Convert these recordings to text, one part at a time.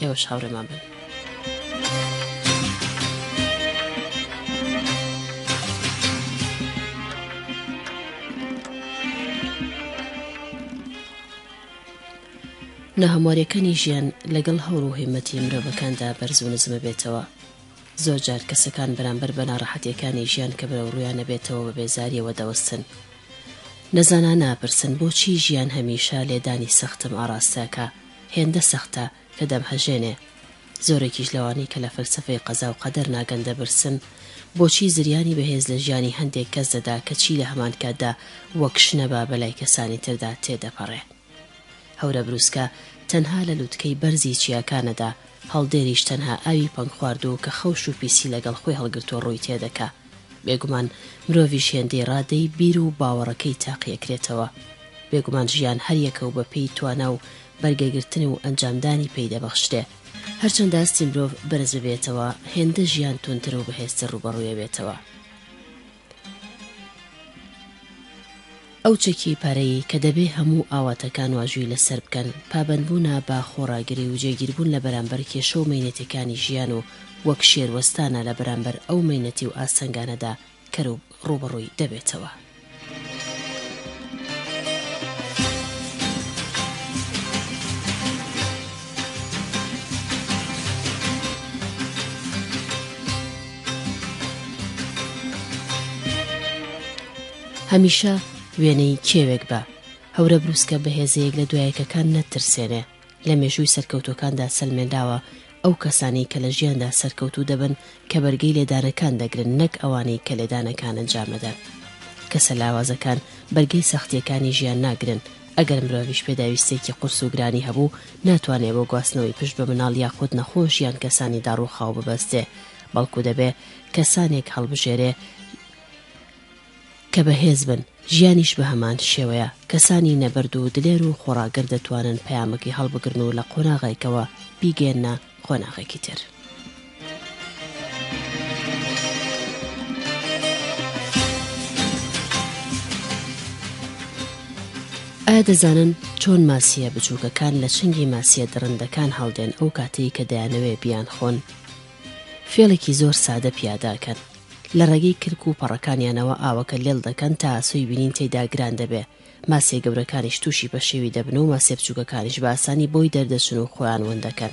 ئێوەش هاوڕێمان بن. ناهەمواریەکانی ژیان لەگەڵ هەوڵ و هیمەتی مرۆڤەکاندا بەرز و نزمە بێتەوە زۆر جار کەسەکان بەرامبەر بە ناڕەحەتیەکانی ژیان کە بەرەو ڕویان نەبێتەوە بە بێزاریەوە دەوەستن نەزانە ناپرسن بۆچی ژیان هەمیشە لێدانی سەختم ئاراستەکە هێندە سەختە کە دەمهەژێنێ. زۆرێکیش لەوانەی کە لە فەلسەفەی قەزا و قەدەر ناگەن دەبرسن، بۆچی زریانی بەهێز لە ژیانی هەندێک کەس دەدا کە چی لە هەمان کاتدا وەک شنە با بە لای کەسانی تردا تێدەپەڕێ؟ هەورەبروسکە تەنها لە لوتکەی بەرزی چیاکانەدا، هەڵدێریش تەنها ئاوی پەنگخواردوو کە خەوش و پیسی لەگەڵ خۆی هەڵگرتووە ڕووی تێدەکا. بێگومان مرۆڤیش هێندەی ڕادەی بیر و باوەڕەکەی تاقیەکرێتەوە. بێگومان ژیان هەریەکە و بەپێی توانا و بەرگەگرتن و ئەنجامدانی پێی دەبەخشرێ. هەرچەندە ئاستی مرۆڤ بەرز ببێتەوە، هێندە ژیان توندتر و بەهێزتر ڕووبەڕووی ئەبێتەوە. ئەو چەکی پارەیی کە دەبێ هەموو ئاواتەکان واژووی لە سەر بکەن، پابەندبوونە بە خۆڕاگری و جێگیربوون لە بەرامبەر کێشە و مەینەتەکانی ژیان و وەک شێر وەستانە لە بەرامبەر ئەو مەینەتی و ئاستەنگانەدا کە رووبەڕووی دەبێتەوە. هەمیشە وێنەی کێوێک بە هەورە بروسکە بەهێزەیەک لە دوایەکەکان نەترسێنێ لە مێژووی سەرکەوتوەکاندا سەلمێنراوە ئەو کەسانەی کە لە ژیاندا سەرکەوتوو دەبن کە بەرگەی لێدانەکان دەگرن نەک ئەوانەی کە لێدانەکان ئەنجامەدەن کەسە لاوازەکان بەرگەی سەختیەکانی ژیان ناگرن ئەگەر مرۆڤش پێداویستێکی قورس و گرانی هەبوو ناتوانێ بۆ گواستنەوەی پشت بە مناڵ یاخود نەخۆش یان کەسانی داڕوخاو ببەستێ بەڵکو دەبێ کەسانێک هەڵبژێرێ کە بەهێز بن، ژیانیش بە هەمان شێوەیە، کەسانی نەبەرد و دلێر و خۆڕاگر دەتوانن پەیامەکەی هەڵبگرن و لە قۆناغێکەوە بیگەیەننە قۆناغێکی تر. ئایا دەزانن چۆن ماسییە بچووکەکان لە چنگی ماسییە دڕندەکان هەڵدێن ئەو کاتەی کە دەیانەوێ بیانخۆن؟ فێڵێکی زۆر سادە پیاداکەن. لە ڕێگەی کرک و پەڕەکانیانەوە ئاوەکە لێڵ دەکەن تا سوی بینین تێیدا گران دەبێ، ماسیە گەورەکانیش تووشی پەشێوی دەبن و ماسیە بچووکەکانیش بە ئاسانی بۆی دەردەچن و خۆیان ون دەکەن.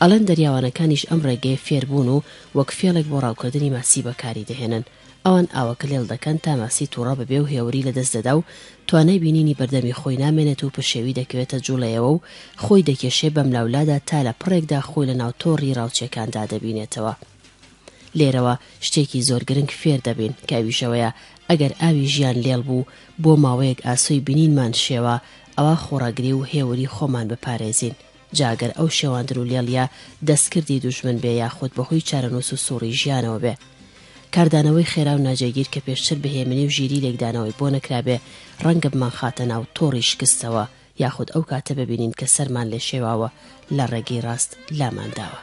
ئەڵێن دەریاوانەکانیش ئەم ڕێگەیە فێر بوون و وەک فێڵێک بۆ ڕاوکردنی ماسی بەکاری دەهێنن، ئەوان ئاوەکە لێڵ دەکەن تا ماسی تووڕە ببێ و هێوری لە دەست دەدا و توانای بینینی بەردەمی خۆی نامێنێت و پشێوی دەکەوێتە جوڵەیەوە و خۆی دەکێشێ بەملاولادا تا لە پڕێکدا خۆی لە ناو تۆڕی ڕاوچیەکاندا دەبینێتەوە. لێرەوە شتێکی زۆر گرنگ فێر دەبین کە ئەویش ئەوەیە ئەگەر ئاوی ژیان لێڵ بوو بۆ ماوەیەک ئاسۆی بینینمان شێوا ئەوا خۆڕاگری و هێوری خۆمان بپارێزین جا گەر ئەو شێواندن و لێڵیە دەستکردی دوژمن بێ یاخود بەهۆی چارەنووس و سووڕی ژیانەوە بێ کاردانەوەی خێرا و ناجێگیر کە پێشتر بە هێمنی و ژیری لێکدانەوەی بۆ نەکرابێ ڕەنگە بمانخاتە ناو تۆڕی شکستەوە یاخود ئەو کاتە ببینین کە سەرمان لێ شێواوە لە ڕێگەی ڕاست لامان داوە.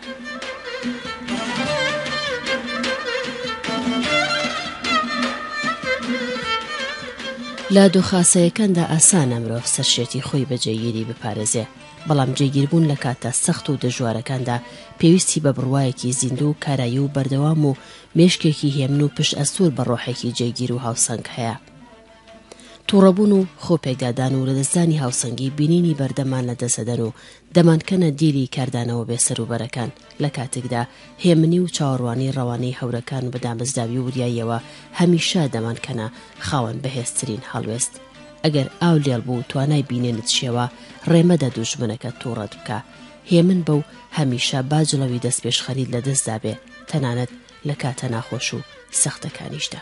لە دۆخئاساییەکاندا ئاسانە مرۆڤ سەرشێتی خۆی بە جێگیری بپارێزێ، بەڵام جێگیربوون لە کاتە سەخت و دەژوارەکاندا پێویستی بە بڕوایەکی زیندوو و کارایی و بەردەوام و مێشکێکی هێمن و پشت ئەستوور بە ڕۆحێکی جێگیر و هاوسەنگ هەیە. توڕەبوون و خۆ پێکدادان و لەدەستدانی هاوسەنگی بینینی بەردەممان لە دەست دەدەن و دەمانکەنە دیلی کاردانەوە بێ سەروبەرەکان لە کاتێکدا هێمنی و چاوەڕوانی ڕەوانەی هەورەکان بە دامەزراوی وریاییەوە هەمیشە دەمانکەنە خاوەن بەهێزترین هەڵوێست ئەگەر ئاو لێڵ بوو توانای بینێنت شێوە ڕێمەدە دوژمنەکە توڕەت بکە هێمن بە و هەمیشە با جڵەوی دەست پێشخەریت لە دەستدا بێ تەنانەت لە کاتە ناخۆش و سەختەکانیشدا.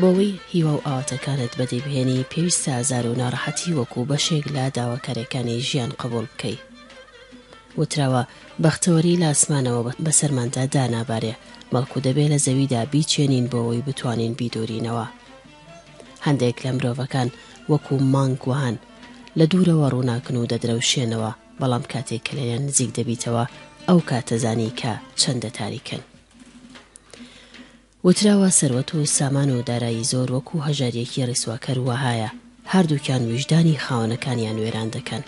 بۆوەی هیوا و ئاواتەکانت بەدی بهێنی پێویستە ئازار و ناڕەحەتی وەکو بەشێک لە داواکاریەکانی ژیان قبوڵ بکەی، وتراوە، بەختەوەری لە ئاسمانەوە بەسەرماندا دانابارێ، بەڵکو دەبێ لە زەویدا بیچێنین بۆوەی بتوانین بیدۆرینەوە. هەندێک لە مرۆڤەکان وەکو مانگ وەهان، لە دوورەوە ڕووناکن و دەدرەوشێنەوە، بەڵام کاتێک کە لێیان نزیک دەبیتەوە، ئەو کات دەزانی کە چەندە تاریکن. وتراوە سەروەت و سامان و دارایی زۆر وەکو هەژاریەکی ڕیسواکەر وەهایە هەردووکیان ویژدانی خاوەنەکانیان وێران دەکەن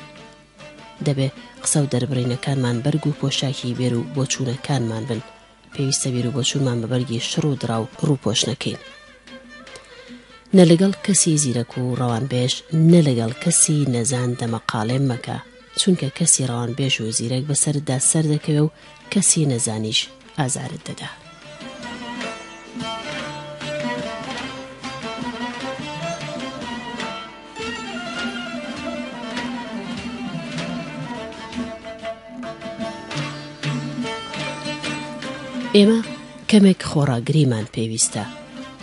دەبێ قسەو دەربڕینەکانمان بەرگ و پۆشاکی بێرو بۆچوونەکانمان بن پێویستە بیرو بۆچوونمان بە بەرگی شڕ و دڕاو ڕووپۆش نەکەین نە لەگەڵ کەسی زیرەک و ڕەوانبێژ نە لەگەڵ کەسی نەزان دەمەقاڵێ مەکە چونکە کەسی ڕەوانبێژ و زیرەک بەسەردا سەر دەکەوێ و کەسی نەزانیش ئازارت دەدا. ئێمە کەمێک خۆڕاگریمان پێویستە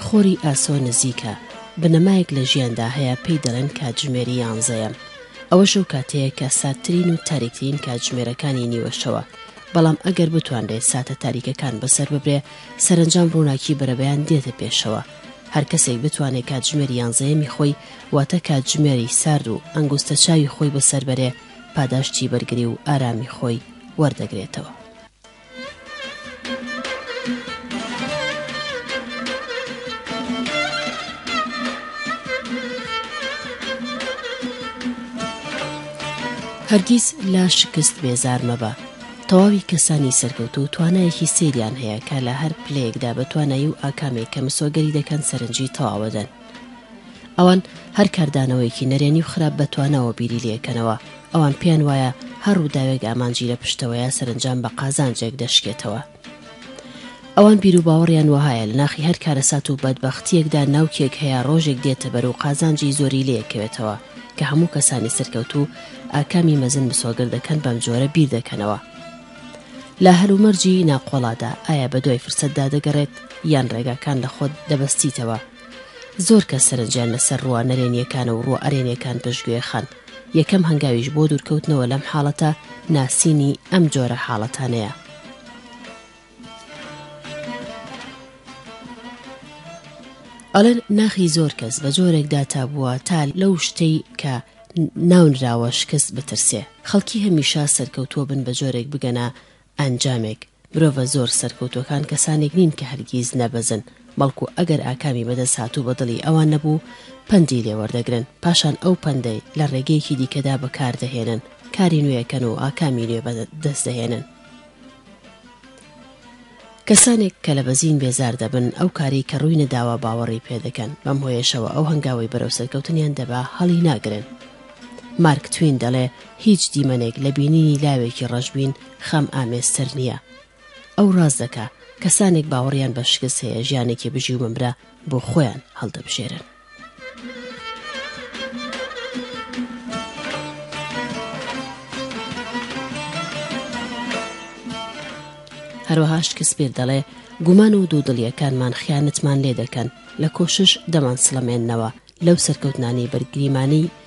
خۆری ئاسۆ نزیکە بنەمایەک لە ژیاندا هەیە پێی دەڵێن کاتژمێری یانزەیە ئەوەش ئەو کاتەیە کە ساردترین و تاریکترین کاتژمێرەکانی نیوەشەوە، بەڵام ئەگەر بتوانرێت ساتە تاریکەکان بەسەر ببرێ، سەرەنجام ڕووناکی بەرەبەیان دێتە پێشەوە. هەر کەسێک بتوانێ کاتژمێری یانزەیەمی خۆی، واتە کاتژمێری سارد و ئەنگوستەچاوی خۆی بەسەر بەرێ، پاداشتی بەرگری و ئارامی خۆی وەردەگرێتەوە. هەرگیز لە شکست بێزار مەبە تەواوی کەسانی سەرکەوت و توانایەکی سریان هەیە کە لە هەر پلەیەکدا بە توانایی و ئاکامێک کە مسۆگەری دەکەن سەرنجی تەواوەدەن ئەوان هەر کاردانەوەیەکی نەرێنی و خراپ بە توانەوە بیری لێکەنەوە ئەوان پێیان وایە هەر ڕووداوێک ئامانجی لە پشتەوەیە سەرنجام بە قازانجێک دەشکێتەوە ئەوان بیر و باوەڕیان وەهایە لە ناخی هەر کارەسات و بەدبەختیەکدا ناوکێک هەیە ڕۆژێک دێتە بەر و قازانجی زۆری لەیەکەوێتەوە کە هەموو کەسانی سەرکەوتوو ئاکامی مەزن مسۆگەر دەکەن بەم جۆرە بیر دەکەنەوە لە هەلومەرجی ناقۆڵادا ئایا بە دوای فرسەتدا دەگەڕێت یان ڕێگاکان لە خۆت دەبەستیتەوە زۆر کە سەرنجیان لەسەر ڕووە نەرێنیەکانە و ڕووە ئەرێنیەکان پشتگوێ خان یەکەم هەنگاویش بۆ دوورکەوتنەوە لەم حاڵەتە ناسینی ئەم جۆرە حاڵەتانەیە ئەڵێن ناخی زۆر کەس بە جۆرێکدا تا بووە تا لەو شتەی کە ناونراوە شکست بترسێ خەڵکی هەمیشە سەرکەوتووە بن بە جۆرێک بگەنە ئەنجامێک مرۆڤە زۆر سەرکەوتووەکان کەسانێک نین کە هەرگیز نەبەزن بەڵکو ئەگەر ئاکامی بەدەست هاتوو بە دڵی ئەوان نەبوو پەندی لێوەردەگرن پاشان ئەو پەندەی لە ڕێگەیەکی دیکەدا بەکاردەهێنن کاری نوێەکەن و ئاکامی نوێ بەدەست دەهێنن کەسانێک کە لە بەزین بێزار دەبن، ئەو کارەی کە ڕووی نەداوە باوەڕی پێ دەکەن، بەم هۆیەشەوە ئەو هەنگاوەی بەرەو سەرکەوتنیان دەبا هەڵی ناگرن. مارک توین دەڵێ، هیچ دیمەنێک لە بینینی لاوێکی ڕەشبین خەم ئامێزتر نییە. ئەو ڕاست دەکا، کەسانێک باوەڕیان بە شکست هەیە ژیانێکی بژی و مەمرە بۆ خۆیان هەڵدەبژێرن. هەروەها شکسپیر دەڵێ، گومان و دوودڵییەکانمان خیانەتمان لێ دەکەن، لە کۆشش دەمانسڵەمێننەوە، لەو سەرکەوتنانەی بەرگریمانیی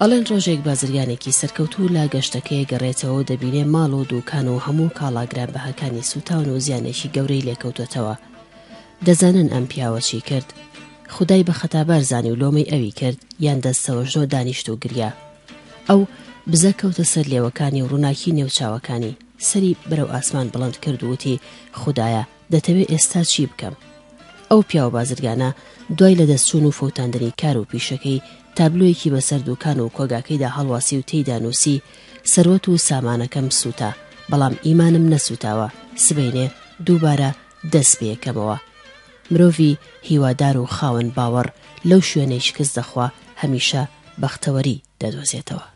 ئەڵێن ڕۆژێک بازرگانێکی سەرکەوتوو لە گەشتەکەی گەڕێتەوەو دەبینێ ماڵ و دوکان و هەموو کاڵا گرانبەهاکانی سووتاون و زیانێکی گەورەی لێکەوتۆتەوە دەزانن ئەم پیاوە چی کرد خدای بە خەتابار زانی و لۆمەی ئەوی کرد یان دەستەوەژنۆ دانیشت و گریا ئەو بزە کەوتە سەر لێوەکانی و ڕووناکی نێوچاوەکانی سەری بەرەو ئاسمان بڵند کرد و وتی خودایە دەتەوێ ئێستا چی بکەم؟ ئەو پیاوە بازرگانە دوای لە دەستچوون و فەوتاندنی کار و پیشەکەی تابلۆیەکی بەسەر دووکان و کۆگاکەیدا هەڵواسی و تێیدا نووسی سەروەت و سامانەکەم سووتا بەڵام ئیمانم نەسووتاوە سبەینێ دووبارە دەست پێکەمەوە مرۆڤی هیوادار و خاوەن باوەڕ لەو شوێنەی شکست دەخوا هەمیشە بەختەوەری دەدۆزێتەوە.